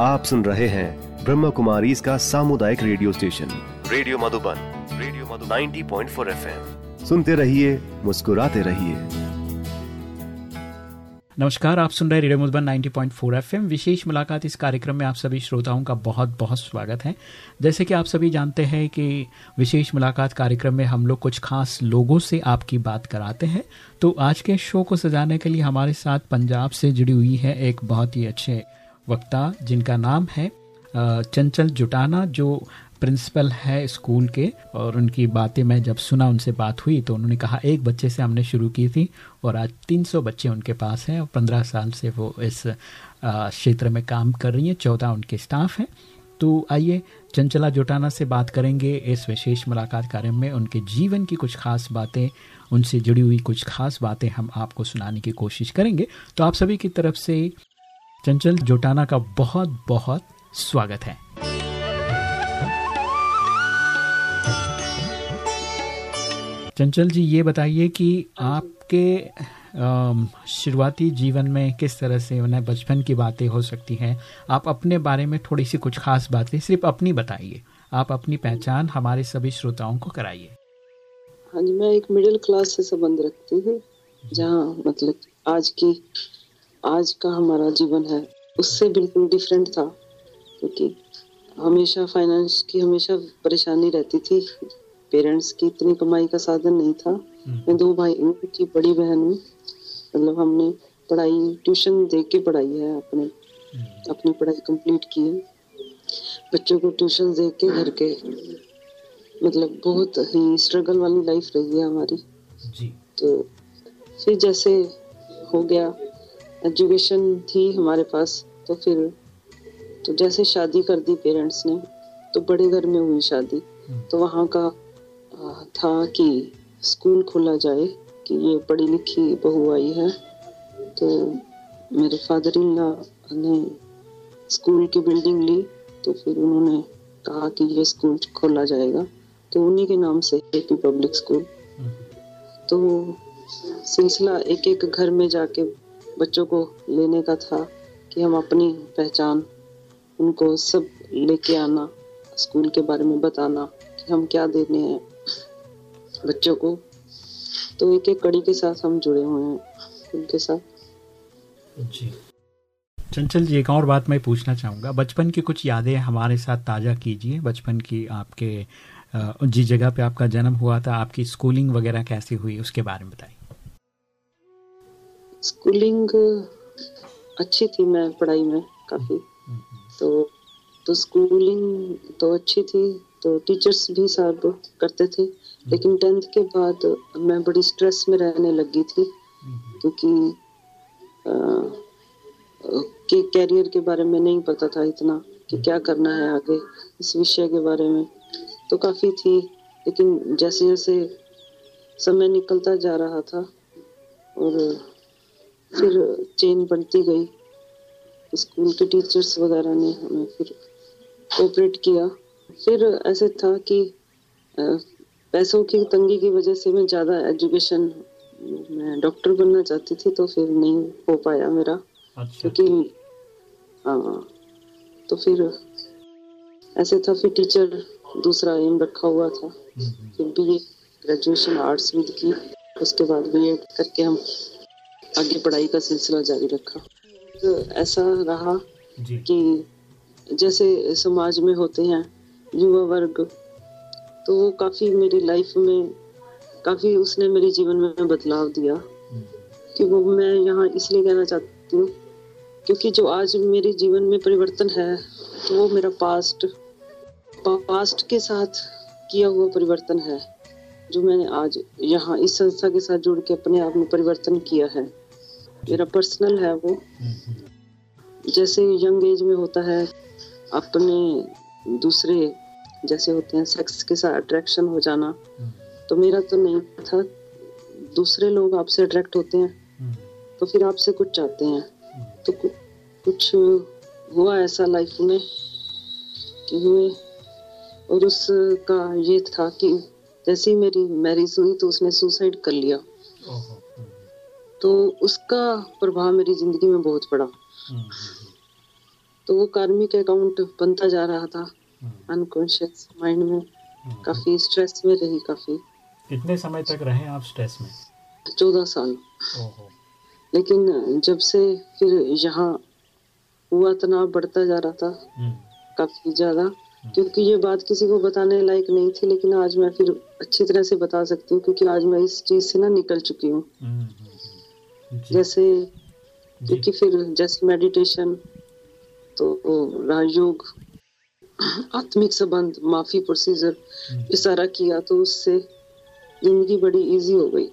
आप सुन रहे हैं ब्रह्म कुमारी इसका सामुदायिक radio station. Radio Madhuban radio Madhuban. 90.4 FM. सुनते रहिए मुस्कुराते रहिए। नमस्कार आप सुन रहे रेडियो मधुबन 90.4 एफएम। विशेष मुलाकात इस कार्यक्रम में आप सभी श्रोताओं का बहुत बहुत स्वागत है। जैसे कि आप सभी जानते हैं कि विशेष मुलाकात कार्यक्रम में हम लोग कुछ खास लोगों से आपकी बात कराते हैं। तो आज के शो को सजाने के लिए हमारे साथ पंजाब से जुड़ी हुई है एक बहुत ही अच्छे वक्ता जिनका नाम है चंचल जुटाना, जो प्रिंसिपल है स्कूल के, और उनकी बातें मैं जब सुना, उनसे बात हुई तो उन्होंने कहा, एक बच्चे से हमने शुरू की थी, और आज 300 बच्चे उनके पास हैं, और 15 साल से वो इस क्षेत्र में काम कर रही हैं, चौदह उनके स्टाफ हैं। तो आइए, चंचला जोटाना से बात करेंगे इस विशेष मुलाकात कार्यक्रम में। उनके जीवन की कुछ खास बातें, उनसे जुड़ी हुई कुछ खास बातें हम आपको सुनाने की कोशिश करेंगे। तो आप सभी की तरफ़ से चंचल जोटाना का बहुत बहुत स्वागत है। चंचल जी, ये बताइए कि आपके शुरुआती जीवन में किस तरह से उन्हें बचपन की बातें हो सकती हैं? आप अपने बारे में थोड़ी सी कुछ खास बातें सिर्फ़ अपनी बताइए। आप अपनी पहचान हमारे सभी श्रोताओं को कराइए। हाँ जी, मैं एक मिडिल क्लास से संबंध रखती हूँ, जहाँ मतलब आज की आज का हमारा जीवन है उससे बिल्कुल डिफरेंट था क्योंकि हमेशा फाइनेंस की हमेशा परेशानी रहती थी। पेरेंट्स की इतनी कमाई का साधन नहीं था। हम्म। मैं दो भाई की बड़ी बहन हूँ। मतलब हमने पढ़ाई ट्यूशन दे के पढ़ाई है अपने। हम्म। अपनी पढ़ाई कंप्लीट की है। बच्चों को ट्यूशन दे के घर के मतलब बहुत ही स्ट्रगल वाली लाइफ रही है हमारी। जी। तो फिर जैसे हो गया एजुकेशन थी हमारे पास तो फिर तो जैसे शादी कर दी पेरेंट्स ने तो बड़े घर में हुई शादी। हम्म। तो वहाँ का था कि स्कूल खोला जाए कि ये पढ़ी लिखी बहू आई है। तो मेरे फादर इन लॉ ने स्कूल की बिल्डिंग ली तो फिर उन्होंने कहा कि ये स्कूल खोला जाएगा। तो उन्हीं के नाम से एपी पब्लिक स्कूल तो सिलसिला एक एक घर में जाके बच्चों को लेने का था कि हम अपनी पहचान उनको सब लेके आना, स्कूल के बारे में बताना कि हम क्या देने हैं बच्चों को। तो एक एक कड़ी के साथ हम जुड़े हुए हैं उनके साथ। जी। चंचल जी, एक और बात मैं पूछना चाहूँगा। बचपन की कुछ यादें हमारे साथ ताज़ा कीजिए। बचपन की आपके जिस जगह पे आपका जन्म हुआ था, आपकी स्कूलिंग वगैरह कैसी हुई, उसके बारे में बताइए। स्कूलिंग अच्छी थी मैं पढ़ाई में काफ़ी। तो तो स्कूलिंग तो अच्छी थी तो टीचर्स भी सब करते थे लेकिन टेंथ के बाद मैं बड़ी स्ट्रेस में रहने लगी थी, क्योंकि के कैरियर के बारे में नहीं पता था इतना कि क्या करना है आगे इस विषय के बारे में तो काफ़ी थी, लेकिन जैसे जैसे समय निकलता जा रहा था और फिर चेन बढ़ती गई। स्कूल के टीचर्स वगैरह ने हमें फिर कोऑपरेट किया। फिर ऐसे था कि पैसों की तंगी की वजह से मैं ज़्यादा एजुकेशन मैं डॉक्टर बनना चाहती थी तो फिर नहीं हो पाया मेरा। अच्छा। क्योंकि हाँ तो फिर ऐसे था फिर टीचर दूसरा एम रखा हुआ था। हम्म, हम्म। फिर बी ग्रेजुएशन आर्ट्स विद की उसके बाद बी करके हम आगे पढ़ाई का सिलसिला जारी रखा। तो ऐसा रहा कि जैसे समाज में होते हैं युवा वर्ग तो वो काफ़ी मेरी लाइफ में काफ़ी उसने मेरे जीवन में बदलाव दिया। कि वो मैं यहाँ इसलिए कहना चाहती हूँ क्योंकि जो आज मेरे जीवन में परिवर्तन है तो वो मेरा पास्ट पास्ट के साथ किया हुआ परिवर्तन है जो मैंने आज यहाँ इस संस्था के साथ जुड़ के अपने आप में परिवर्तन किया है। मेरा पर्सनल है वो जैसे यंग एज में होता है, अपने दूसरे जैसे होते हैं सेक्स के साथ अट्रैक्शन हो जाना। तो मेरा तो नहीं था दूसरे लोग आपसे अट्रैक्ट होते हैं। तो फिर आपसे कुछ चाहते हैं। तो कुछ हुआ ऐसा लाइफ में कि हुए, और उसका ये था कि जैसे ही मेरी मैरिज हुई तो उसने सुसाइड कर लिया तो उसका प्रभाव मेरी ज़िंदगी में बहुत पड़ा। तो वो कार्मिक अकाउंट बनता जा रहा था अनकॉन्शियस माइंड में। काफ़ी स्ट्रेस में रही काफ़ी। कितने समय तक रहे आप स्ट्रेस में? चौदह साल। लेकिन जब से फिर यहाँ हुआ तनाव बढ़ता जा रहा था हम्म, काफ़ी ज़्यादा क्योंकि ये बात किसी को बताने लायक नहीं थी लेकिन आज मैं फिर अच्छी तरह से बता सकती हूँ क्योंकि आज मैं इस चीज़ से ना निकल चुकी हूँ। हम्म, हम्म, जैसे क्योंकि फिर जैसे मेडिटेशन तो राजयोग आत्मिक संबंध माफ़ी प्रोसीजर। ये सारा किया तो उससे ज़िंदगी बड़ी इजी हो गई।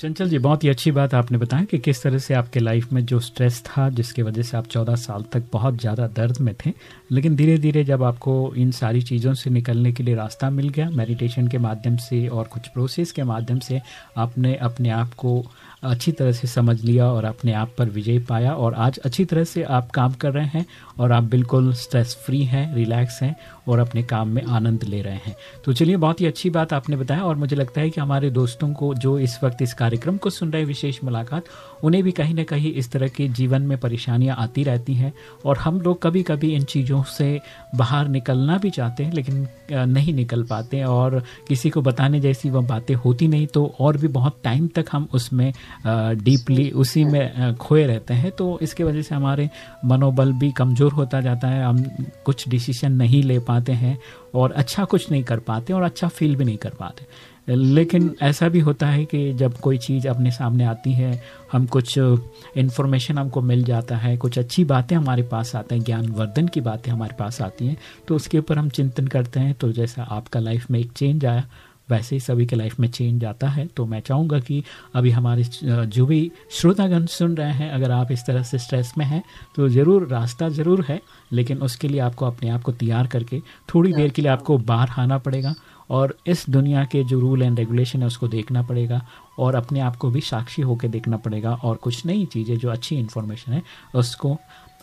चंचल जी बहुत ही अच्छी बात आपने बताया कि किस तरह से आपके लाइफ में जो स्ट्रेस था जिसकी वजह से आप चौदह साल तक बहुत ज़्यादा दर्द में थे लेकिन धीरे धीरे जब आपको इन सारी चीज़ों से निकलने के लिए रास्ता मिल गया मेडिटेशन के माध्यम से और कुछ प्रोसेस के माध्यम से आपने अपने आप को अच्छी तरह से समझ लिया और अपने आप पर विजय पाया। और आज अच्छी तरह से आप काम कर रहे हैं और आप बिल्कुल स्ट्रेस फ्री हैं रिलैक्स हैं और अपने काम में आनंद ले रहे हैं। तो चलिए, बहुत ही अच्छी बात आपने बताया और मुझे लगता है कि हमारे दोस्तों को जो इस वक्त इस कार्यक्रम को सुन रहे हैं, विशेष मुलाकात उन्हें भी कहीं ना कहीं इस तरह के जीवन में परेशानियाँ आती रहती हैं और हम लोग कभी कभी इन चीज़ों से बाहर निकलना भी चाहते हैं, लेकिन नहीं निकल पाते और किसी को बताने जैसी वह बातें होती नहीं तो और भी बहुत टाइम तक हम उसमें डीपली उसी में खोए रहते हैं। तो इसके वजह से हमारे मनोबल भी कमज़ोर होता जाता है, हम कुछ डिसीज़न नहीं ले पाते हैं और अच्छा कुछ नहीं कर पाते और अच्छा फील भी नहीं कर पाते। लेकिन ऐसा भी होता है कि जब कोई चीज़ अपने सामने आती है हम कुछ इन्फॉर्मेशन हमको मिल जाता है कुछ अच्छी बातें हमारे पास आते हैं ज्ञानवर्धन की बातें हमारे पास आती हैं तो उसके ऊपर हम चिंतन करते हैं तो जैसा आपका लाइफ में एक चेंज आया वैसे ही सभी के लाइफ में चेंज आता है। तो मैं चाहूँगा कि अभी हमारे जो भी श्रोतागण सुन रहे हैं अगर आप इस तरह से स्ट्रेस में हैं तो ज़रूर रास्ता ज़रूर है लेकिन उसके लिए आपको अपने आप को तैयार करके थोड़ी देर के लिए आपको बाहर आना पड़ेगा। और इस दुनिया के जो रूल एंड रेगुलेशन है उसको देखना पड़ेगा और अपने आप को भी साक्षी होकर देखना पड़ेगा और कुछ नई चीज़ें जो अच्छी इन्फॉर्मेशन है, उसको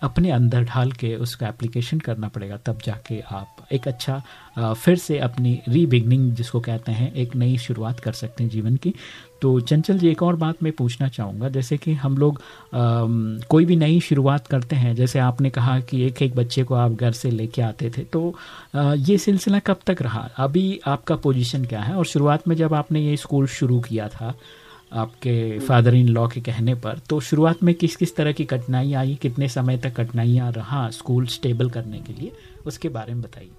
अपने अंदर ढाल के उसका एप्लीकेशन करना पड़ेगा तब जाके आप एक अच्छा फिर से अपनी रीबिगनिंग जिसको कहते हैं एक नई शुरुआत कर सकते हैं जीवन की। तो चंचल जी एक और बात मैं पूछना चाहूँगा जैसे कि हम लोग अम, कोई भी नई शुरुआत करते हैं जैसे आपने कहा कि एक एक बच्चे को आप घर से लेके आते थे तो अ, ये सिलसिला कब तक रहा? अभी आपका पोजीशन क्या है? और शुरुआत में जब आपने ये स्कूल शुरू किया था आपके फादर इन लॉ के कहने पर तो शुरुआत में किस किस तरह की कठिनाई आई कितने समय तक कठिनाइयाँ रहा स्कूल स्टेबल करने के लिए उसके बारे में बताइए।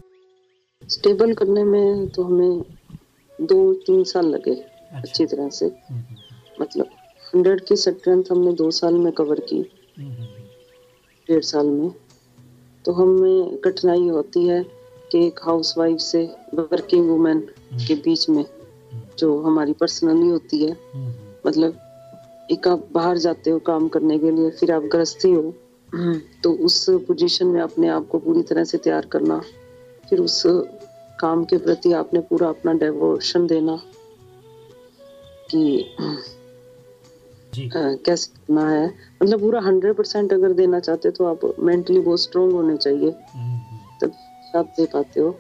स्टेबल करने में तो हमें दो तीन साल लगे अच्छी। तरह से। मतलब हंड्रेड की स्ट्रेंथ हमने दो साल में कवर की। डेढ़ साल में। तो हमें कठिनाई होती है कि एक हाउस वाइफ से वर्किंग वुमेन के बीच में जो हमारी पर्सनली होती है मतलब एक आप बाहर जाते हो काम करने के लिए फिर आप ग्रस्ती हो तो उस पोजीशन में अपने आप को पूरी तरह से तैयार करना फिर उस काम के प्रति आपने पूरा अपना डेवोशन देना कि कैसे करना है। मतलब पूरा हंड्रेड परसेंट अगर देना चाहते हो तो आप मेंटली बहुत स्ट्रोंग होने चाहिए। तब आप दे पाते हो।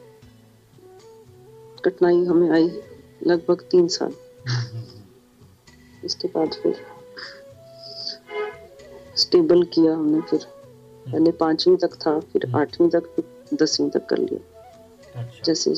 कठिनाई हमें आई लगभग तीन साल। इसके बाद फिर स्टेबल किया हमने फिर। पहले पांचवी तक था फिर आठवीं तक फिर दसवीं तक कर लिया। अच्छा। जैसे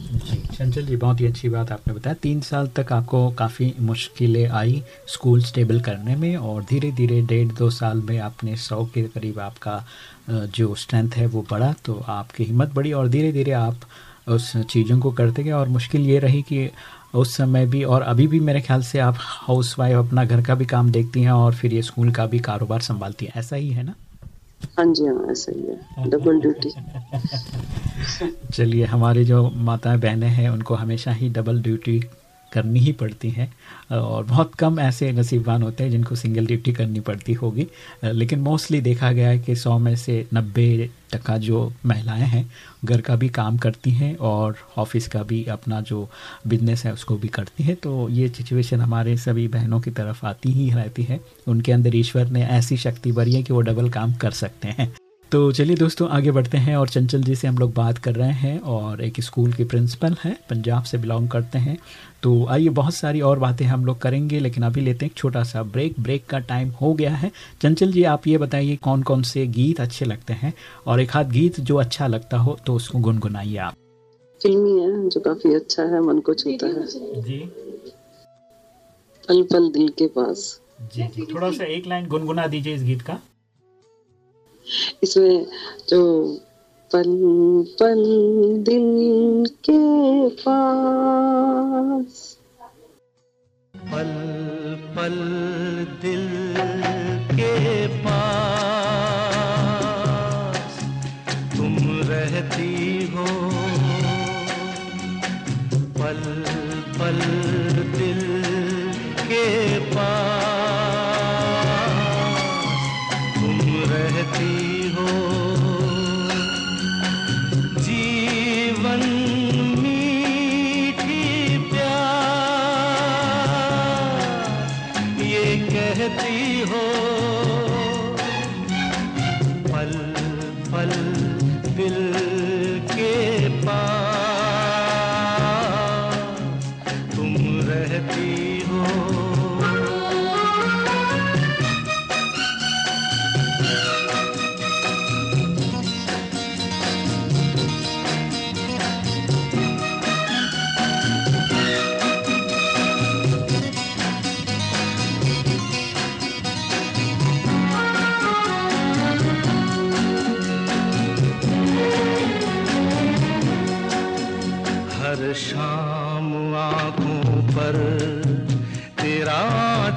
जी चंचल जी बहुत ही अच्छी बात आपने बताया। तीन साल तक आपको काफ़ी मुश्किलें आई स्कूल स्टेबल करने में और धीरे धीरे डेढ़ दो साल में आपने सौ के करीब आपका जो स्ट्रेंथ है वो बढ़ा तो आपकी हिम्मत बढ़ी और धीरे धीरे आप उस चीज़ों को करते गए। और मुश्किल ये रही कि उस समय भी और अभी भी मेरे ख्याल से आप हाउस वाइफ अपना घर का भी काम देखती हैं और फिर ये स्कूल का भी कारोबार संभालती हैं। ऐसा ही है ना? हाँ जी हाँ ऐसा ही है। डबल ड्यूटी चलिए हमारे जो माताएँ बहनें हैं उनको हमेशा ही डबल ड्यूटी करनी ही पड़ती है। और बहुत कम ऐसे नसीबवान होते हैं जिनको सिंगल ड्यूटी करनी पड़ती होगी। लेकिन मोस्टली देखा गया है कि सौ में से नब्बे टका जो महिलाएँ हैं, घर का भी काम करती हैं और ऑफ़िस का भी अपना जो बिज़नेस है उसको भी करती हैं। तो ये सिचुएशन हमारे सभी बहनों की तरफ़ आती ही रहती है। उनके अंदर ईश्वर ने ऐसी शक्ति भरी है कि वो डबल काम कर सकते हैं। तो चलिए दोस्तों आगे बढ़ते हैं और चंचल जी से हम लोग बात कर रहे हैं और एक स्कूल के प्रिंसिपल हैं पंजाब से बिलोंग करते हैं। तो आइए बहुत सारी और बातें हम लोग करेंगे लेकिन अभी लेते हैं एक छोटा सा ब्रेक। ब्रेक का टाइम हो गया है। चंचल जी आप ये बताइए कौन कौन से गीत अच्छे लगते हैं? और एक हाथ गीत जो अच्छा लगता हो तो उसको गुनगुनाइए आप। फिल्मी है जो काफ़ी अच्छा है मन को छूता है। जी। पल पल दिल के पास। जी जी। थोड़ा सा एक लाइन गुनगुना दीजिए इस गीत का। इसमें जो पन पन दिन के पास। पल पल दिल के कहती हो। पल पल दिल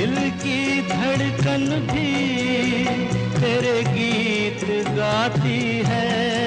दिल की धड़कन भी तेरे गीत गाती है।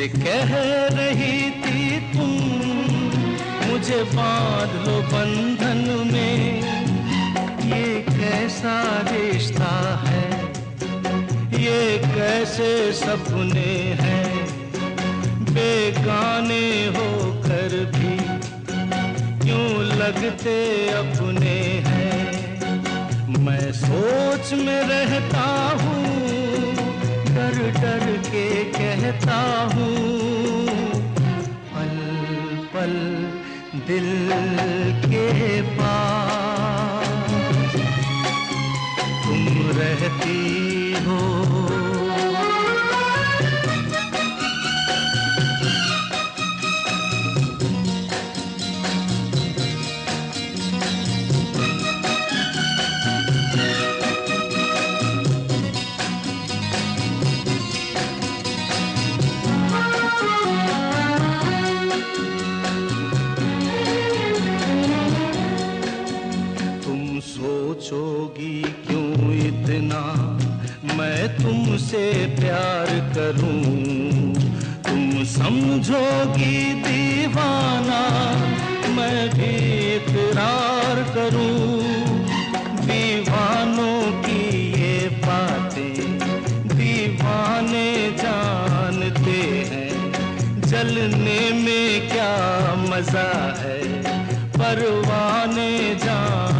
जैसे कह रही थी तुम, मुझे बाँध लो बंधन में। ये कैसा रिश्ता है? ये कैसे सपने हैं? बेगाने होकर भी क्यों लगते अपने हैं? मैं सोच में रहता हूँ, डर डर के कहता हूँ पल पल दिल के पास। तुम रहती तुमसे प्यार करूँ। तुम समझोगी दीवाना, मैं भी इकरार करूँ। दीवानों की ये बातें दीवाने जानते हैं। जलने में क्या मज़ा है? परवाने जानते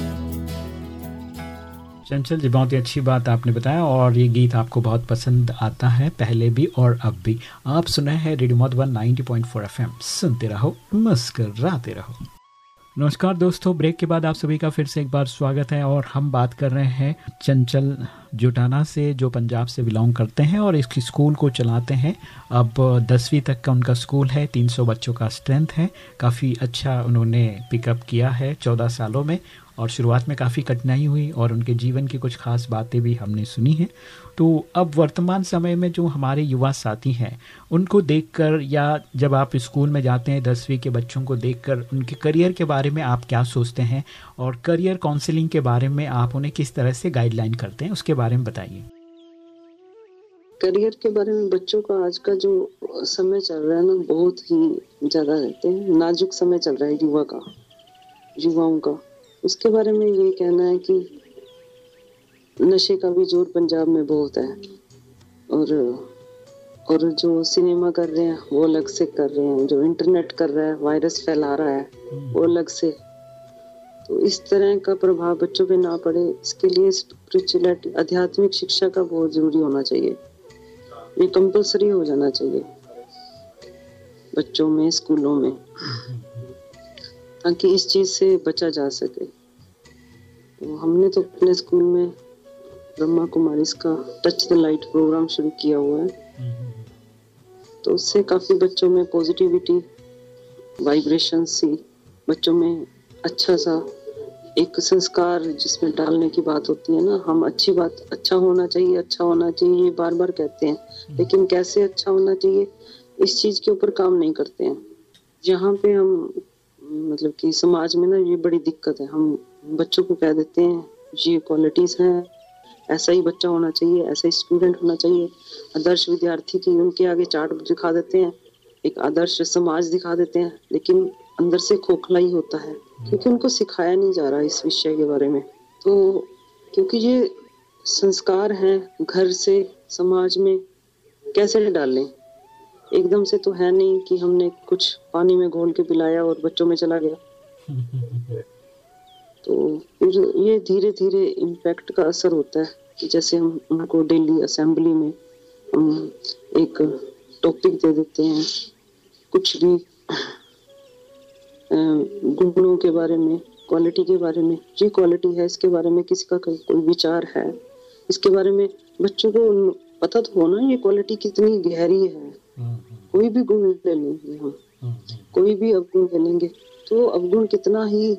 चंचल जी, बहुत ही अच्छी बात आपने बताया और ये गीत आपको बहुत पसंद आता है, पहले भी और अब भी। आप सुना है रेडियो मधुबन 90.4 एफएम। सुनते रहो, मुस्कुराते रहो। नमस्कार दोस्तों, ब्रेक के बाद आप सभी का फिर से एक बार स्वागत है और हम बात कर रहे हैं चंचल जुटाना से, जो पंजाब से बिलोंग करते हैं और इसकी स्कूल को चलाते हैं। अब दसवीं तक का उनका स्कूल है 300 बच्चों का स्ट्रेंथ है। काफ़ी अच्छा उन्होंने पिकअप किया है 14 सालों में। और शुरुआत में काफ़ी कठिनाई हुई और उनके जीवन की कुछ खास बातें भी हमने सुनी हैं। तो अब वर्तमान समय में जो हमारे युवा साथी हैं, उनको देखकर या जब आप स्कूल में जाते हैं, दसवीं के बच्चों को देखकर उनके करियर के बारे में आप क्या सोचते हैं और करियर काउंसलिंग के बारे में आप उन्हें किस तरह से गाइडलाइन करते हैं, उसके बारे में बताइए। करियर के बारे में बच्चों का आज का जो समय चल रहा है ना, बहुत ही ज़्यादा रहते हैं। नाजुक समय चल रहा है युवा का, युवाओं का। उसके बारे में ये कहना है कि नशे का भी ज़ोर पंजाब में बहुत है। और और जो सिनेमा कर रहे हैं वो अलग से कर रहे हैं। जो इंटरनेट कर रहा है वायरस फैला रहा है वो अलग से। तो इस तरह का प्रभाव बच्चों पे ना पड़े। इसके लिए स्पिरिचुअलिटी आध्यात्मिक शिक्षा का बहुत ज़रूरी होना चाहिए। ये कंपलसरी हो जाना चाहिए। बच्चों में स्कूलों में। ताकि इस चीज़ से बचा जा सके। तो हमने तो अपने स्कूल में ब्रह्मा कुमारी का टच द लाइट प्रोग्राम शुरू किया हुआ है। तो उससे काफ़ी बच्चों में पॉजिटिविटी वाइब्रेशन सी बच्चों में अच्छा सा एक संस्कार जिसमें डालने की बात होती है ना हम अच्छी बात अच्छा होना चाहिए अच्छा होना चाहिए ये बार बार कहते हैं। लेकिन कैसे अच्छा होना चाहिए इस चीज़ के ऊपर काम नहीं करते हैं। जहाँ पे हम मतलब कि समाज में ना ये बड़ी दिक्कत है। हम बच्चों को कह देते हैं, ये क्वालिटीज हैं, ऐसा ही बच्चा होना चाहिए, ऐसा ही स्टूडेंट होना चाहिए। आदर्श विद्यार्थी की उनके आगे चार्ट दिखा देते हैं, एक आदर्श समाज दिखा देते हैं, लेकिन अंदर से खोखला ही होता है, क्योंकि उनको सिखाया नहीं जा रहा इस विषय के बारे में। तो क्योंकि ये संस्कार हैं घर से, समाज में, कैसे डालें? एकदम से तो है नहीं कि हमने कुछ पानी में घोल के पिलाया और बच्चों में चला गया। तो ये धीरे धीरे इम्पैक्ट का असर होता है कि जैसे हम उनको डेली असेंबली में हम एक टॉपिक दे देते हैं कुछ भी गुणों के बारे में क्वालिटी के बारे में ये क्वालिटी है इसके बारे में किसी का कोई विचार है इसके बारे में बच्चों को पता तो होना ये क्वालिटी कितनी गहरी है। कोई भी गुण ले लेंगे हम कोई भी अवगुण ले लेंगे तो अवगुण कितना ही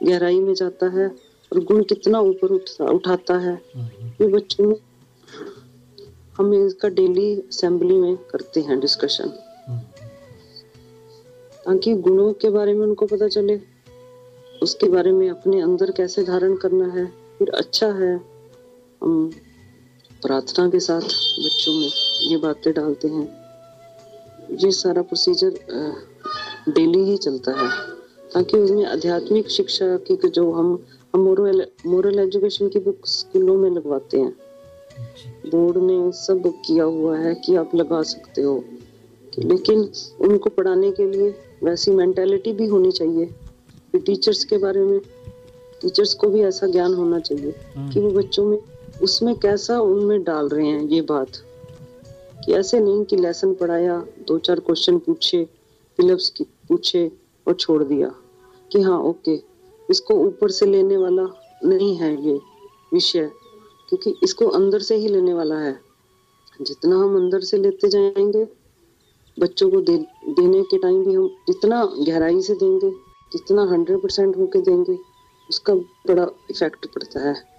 गहराई में जाता है और गुण कितना ऊपर उठाता है। ये बच्चों में हम इसका डेली असेंबली में करते हैं डिस्कशन ताकि गुणों के बारे में उनको पता चले, उसके बारे में अपने अंदर कैसे धारण करना है, फिर अच्छा है, हम प्रार्थना के साथ बच्चों में ये बातें डालते हैं। ये सारा प्रोसीजर डेली ही चलता है ताकि उसमें आध्यात्मिक शिक्षा की जो हम हम मोरल मोरल एजुकेशन की बुक स्कूलों में लगवाते हैं। बोर्ड ने सब किया हुआ है कि आप लगा सकते हो लेकिन उनको पढ़ाने के लिए वैसी मेंटेलिटी भी होनी चाहिए। टीचर्स के बारे में टीचर्स को भी ऐसा ज्ञान होना चाहिए कि वो बच्चों में उसमें कैसा उनमें डाल रहे हैं ये बात? कि ऐसे नहीं कि लेसन पढ़ाया दो चार क्वेश्चन पूछे फिलअप्स की पूछे और छोड़ दिया। कि हाँ ओके इसको ऊपर से लेने वाला नहीं है ये विषय क्योंकि इसको अंदर से ही लेने वाला है। जितना हम अंदर से लेते जाएँगे बच्चों को दे, देने के टाइम भी हम जितना गहराई से देंगे जितना हंड्रेड परसेंट होके देंगे उसका बड़ा इफ़ेक्ट पड़ता है।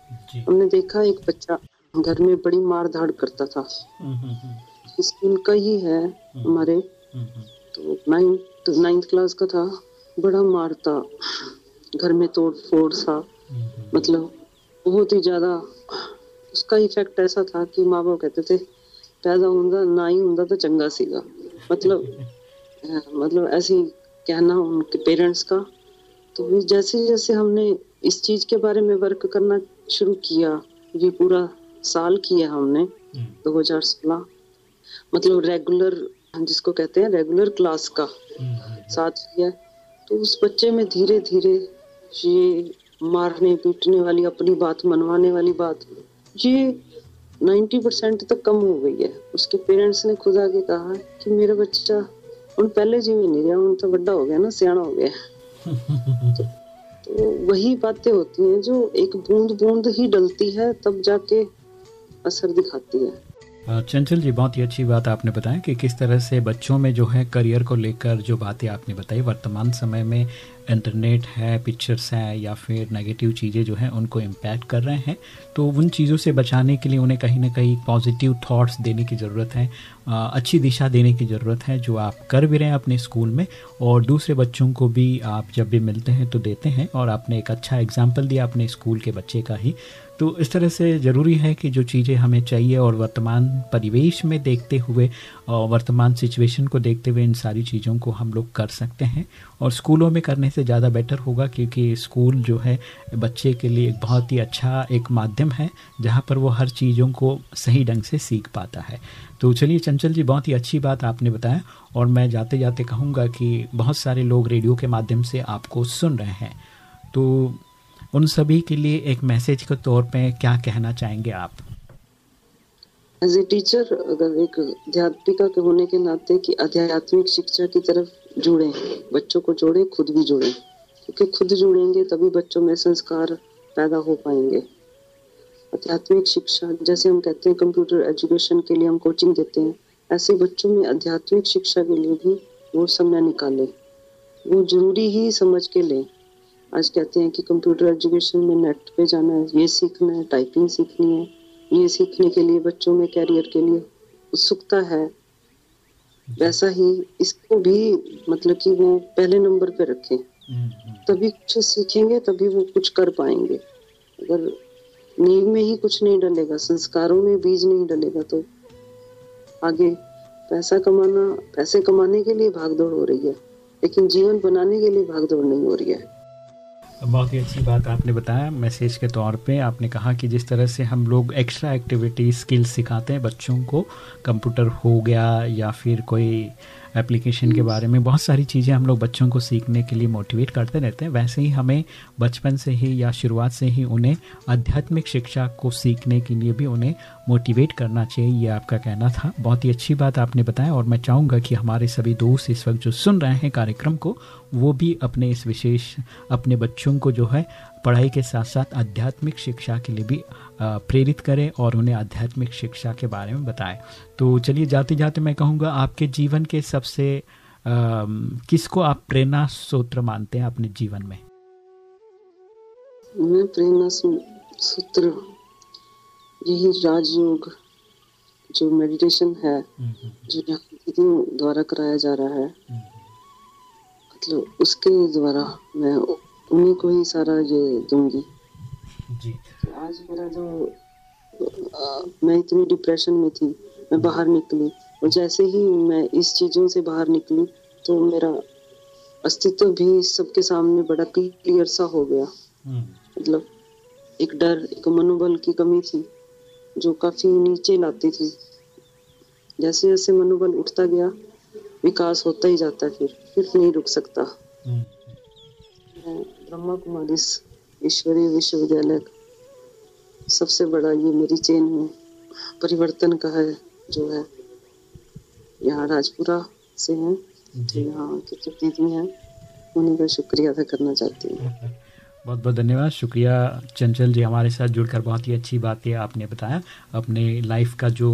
हमने देखा एक बच्चा घर में बड़ी मार धाड़ करता था। स्कूल का ही है हमारे। तो नाइन्थ तो नाइन्थ क्लास का था। बड़ा मारता। घर में तोड़ फोड़ सा। मतलब बहुत ही ज़्यादा उसका इफ़ेक्ट ऐसा था कि माँ बाप कहते थे पैदा होंगे ना ही होंगे तो चंगा सीगा। मतलब हाँ, मतलब ऐसे कहना उनके पेरेंट्स का। तो जैसे जैसे हमने इस चीज़ के बारे में वर्क करना शुरू किया ये पूरा साल किया हमने दो हज़ार सोलह। मतलब रेगुलर जिसको कहते हैं रेगुलर क्लास का साथ लिया तो उस बच्चे में धीरे धीरे ये मारने पीटने वाली अपनी बात मनवाने वाली बात ये 90 परसेंट तक कम हो गई है। उसके पेरेंट्स ने खुद आगे कहा कि मेरा बच्चा उन पहले जी में नहीं रहा उन तो बड़ा हो गया ना सियाना हो गया। तो, तो वही बातें होती हैं जो एक बूंद बूंद ही डलती है, तब जाके असर दिखाती है। चंचल जी, बहुत ही अच्छी बात आपने बताया कि किस तरह से बच्चों में जो है करियर को लेकर जो बातें आपने बताई, वर्तमान समय में इंटरनेट है, पिक्चर्स है या फिर नेगेटिव चीज़ें जो हैं उनको इम्पैक्ट कर रहे हैं तो उन चीज़ों से बचाने के लिए उन्हें कहीं ना कहीं पॉजिटिव थॉट्स देने की ज़रूरत है अच्छी दिशा देने की ज़रूरत है जो आप कर भी रहे हैं अपने स्कूल में और दूसरे बच्चों को भी आप जब भी मिलते हैं तो देते हैं और आपने एक अच्छा एग्ज़ाम्पल दिया अपने स्कूल के बच्चे का ही। तो इस तरह से ज़रूरी है कि जो चीज़ें हमें चाहिए और वर्तमान परिवेश में देखते हुए और वर्तमान सिचुएशन को देखते हुए इन सारी चीज़ों को हम लोग कर सकते हैं और स्कूलों में करने से ज़्यादा बेटर होगा क्योंकि स्कूल जो है बच्चे के लिए एक बहुत ही अच्छा एक माध्यम है जहाँ पर वो हर चीज़ों को सही ढंग से सीख पाता है। तो चलिए चंचल जी, बहुत ही अच्छी बात आपने बताया और मैं जाते जाते कहूँगा कि बहुत सारे लोग रेडियो के माध्यम से आपको सुन रहे हैं। तो उन सभी के लिए एक मैसेज के तौर पे क्या कहना चाहेंगे आप? एज ए टीचर अगर एक अध्यापिका के होने के नाते कि आध्यात्मिक शिक्षा की तरफ़ जुड़े, बच्चों को जोड़े, खुद भी जुड़े, क्योंकि खुद जुड़ेंगे तभी बच्चों में संस्कार पैदा हो पाएँगे। आध्यात्मिक शिक्षा जैसे हम कहते हैं कंप्यूटर एजुकेशन के लिए हम कोचिंग देते हैं ऐसे बच्चों में आध्यात्मिक शिक्षा के लिए भी वो समय निकाले। वो ज़रूरी ही समझ के लें। आज कहते हैं कि कंप्यूटर एजुकेशन में नेट पे जाना है ये सीखना है टाइपिंग सीखनी है। ये सीखने के लिए बच्चों में कैरियर के लिए उत्सुकता है। वैसा ही इसको भी मतलब कि वो पहले नंबर पे रखें। तभी कुछ सीखेंगे तभी वो कुछ कर पाएँगे। अगर नींव में ही कुछ नहीं डलेगा, संस्कारों में बीज नहीं डलेगा तो आगे पैसा कमाना, पैसे कमाने के लिए भागदौड़ हो रही है, लेकिन जीवन बनाने के लिए भागदौड़ नहीं हो रही है। बहुत ही अच्छी बात आपने बताया, मैसेज के तौर पे आपने कहा कि जिस तरह से हम लोग एक्स्ट्रा एक्टिविटी स्किल्स सिखाते हैं बच्चों को कंप्यूटर हो गया या फिर कोई एप्लीकेशन के बारे में बहुत सारी चीज़ें हम लोग बच्चों को सीखने के लिए मोटिवेट करते रहते हैं। वैसे ही हमें बचपन से ही या शुरुआत से ही उन्हें आध्यात्मिक शिक्षा को सीखने के लिए भी उन्हें मोटिवेट करना चाहिए, ये आपका कहना था। बहुत ही अच्छी बात आपने बताया और मैं चाहूँगा कि हमारे सभी दोस्त इस वक्त जो सुन रहे हैं कार्यक्रम को, वो भी अपने इस विशेष, अपने बच्चों को जो है पढ़ाई के साथ साथ आध्यात्मिक शिक्षा के लिए भी प्रेरित करें और उन्हें आध्यात्मिक शिक्षा के बारे में बताएँ। तो चलिए जाते जाते मैं कहूँगा आपके जीवन के सबसे किसको आप प्रेरणा सूत्र मानते हैं अपने जीवन में? मैं प्रेरणा सूत्र यही राजयोग जो मेडिटेशन है। जो द्वारा कराया जा रहा है। मतलब उसके द्वारा मैं उन्हीं को ही सारा ये दूँगी। जी। आज मेरा जो मैं इतनी डिप्रेशन में थी मैं बाहर निकली। और जैसे ही मैं इस चीज़ों से बाहर निकली तो मेरा अस्तित्व भी सबके सामने बड़ा क्लियर सा हो गया। हम्म। मतलब एक डर एक मनोबल की कमी थी जो काफ़ी नीचे लाती थी। जैसे जैसे मनोबल उठता गया विकास होता ही जाता फिर फिर नहीं रुक सकता। हम्म। ब्रह्मा कुमारी ईश्वरीय विश्वविद्यालय सबसे बड़ा ये मेरी चेन में परिवर्तन का है जो है। यहाँ राजपुरा से है यहाँ की जो दीदी है। उन्हीं का शुक्रिया अदा करना चाहती हूँ। बहुत बहुत धन्यवाद। शुक्रिया चंचल जी हमारे साथ जुड़कर। बहुत ही अच्छी बात है आपने बताया। अपने लाइफ का जो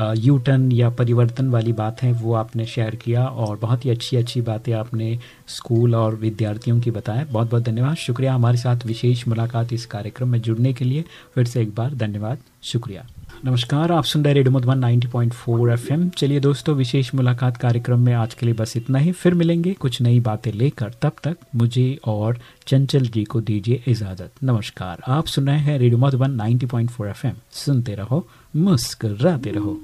यू टर्न या परिवर्तन वाली बात है वो आपने शेयर किया और बहुत ही अच्छी अच्छी बातें आपने स्कूल और विद्यार्थियों की बताया। बहुत बहुत धन्यवाद। शुक्रिया हमारे साथ विशेष मुलाकात इस कार्यक्रम में जुड़ने के लिए। फिर से एक बार धन्यवाद। शुक्रिया। नमस्कार, आप सुन रहे रेडियो मधुबन 90.4 एफएम चलिए दोस्तों, विशेष मुलाकात कार्यक्रम में आज के लिए बस इतना ही। फिर मिलेंगे कुछ नई बातें लेकर। तब तक मुझे और चंचल जी को दीजिए इजाज़त। नमस्कार, आप सुन रहे हैं रेडियो मधुबन 90.4 एफएम सुनते रहो, मुस्कुराते रहो।